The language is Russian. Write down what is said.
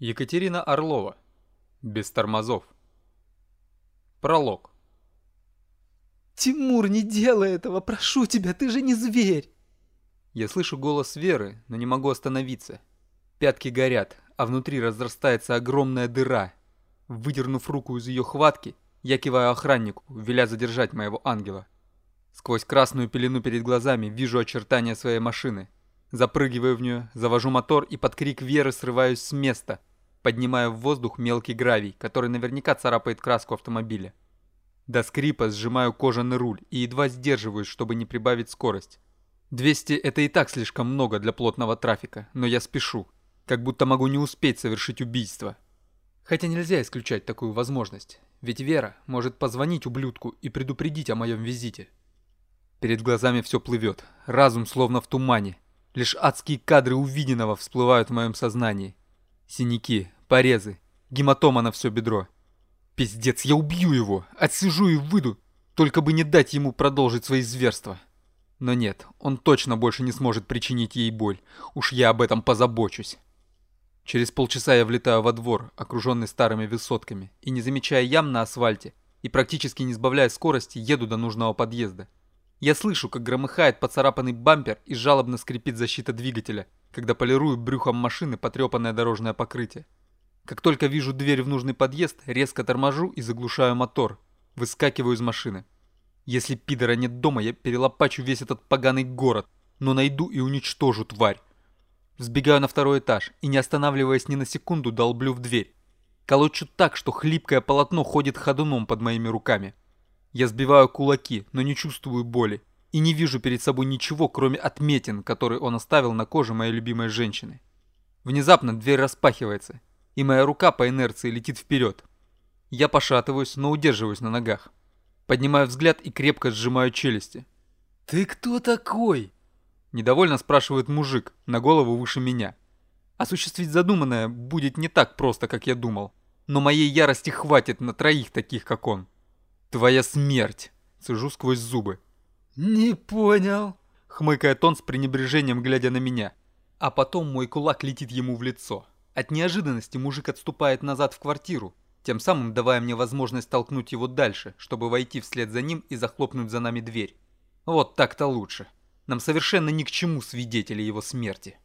Екатерина Орлова. Без тормозов. Пролог. «Тимур, не делай этого, прошу тебя, ты же не зверь!» Я слышу голос Веры, но не могу остановиться. Пятки горят, а внутри разрастается огромная дыра. Выдернув руку из ее хватки, я киваю охраннику, веля задержать моего ангела. Сквозь красную пелену перед глазами вижу очертания своей машины. Запрыгиваю в нее, завожу мотор и под крик Веры срываюсь с места, поднимая в воздух мелкий гравий, который наверняка царапает краску автомобиля. До скрипа сжимаю кожаный руль и едва сдерживаюсь, чтобы не прибавить скорость. 200 это и так слишком много для плотного трафика, но я спешу, как будто могу не успеть совершить убийство. Хотя нельзя исключать такую возможность, ведь Вера может позвонить ублюдку и предупредить о моем визите. Перед глазами все плывет, разум словно в тумане. Лишь адские кадры увиденного всплывают в моем сознании. Синяки, порезы, гематома на все бедро. Пиздец, я убью его, отсижу и выйду, только бы не дать ему продолжить свои зверства. Но нет, он точно больше не сможет причинить ей боль, уж я об этом позабочусь. Через полчаса я влетаю во двор, окруженный старыми высотками, и не замечая ям на асфальте, и практически не сбавляя скорости, еду до нужного подъезда. Я слышу, как громыхает поцарапанный бампер и жалобно скрипит защита двигателя, когда полирую брюхом машины потрепанное дорожное покрытие. Как только вижу дверь в нужный подъезд, резко торможу и заглушаю мотор. Выскакиваю из машины. Если пидора нет дома, я перелопачу весь этот поганый город, но найду и уничтожу тварь. Сбегаю на второй этаж и, не останавливаясь ни на секунду, долблю в дверь. Колочу так, что хлипкое полотно ходит ходуном под моими руками. Я сбиваю кулаки, но не чувствую боли и не вижу перед собой ничего, кроме отметин, которые он оставил на коже моей любимой женщины. Внезапно дверь распахивается, и моя рука по инерции летит вперед. Я пошатываюсь, но удерживаюсь на ногах. Поднимаю взгляд и крепко сжимаю челюсти. «Ты кто такой?» Недовольно спрашивает мужик, на голову выше меня. Осуществить задуманное будет не так просто, как я думал. Но моей ярости хватит на троих таких, как он. «Твоя смерть!» Сижу сквозь зубы. «Не понял», — хмыкает он с пренебрежением, глядя на меня. А потом мой кулак летит ему в лицо. От неожиданности мужик отступает назад в квартиру, тем самым давая мне возможность толкнуть его дальше, чтобы войти вслед за ним и захлопнуть за нами дверь. Вот так-то лучше. Нам совершенно ни к чему свидетели его смерти.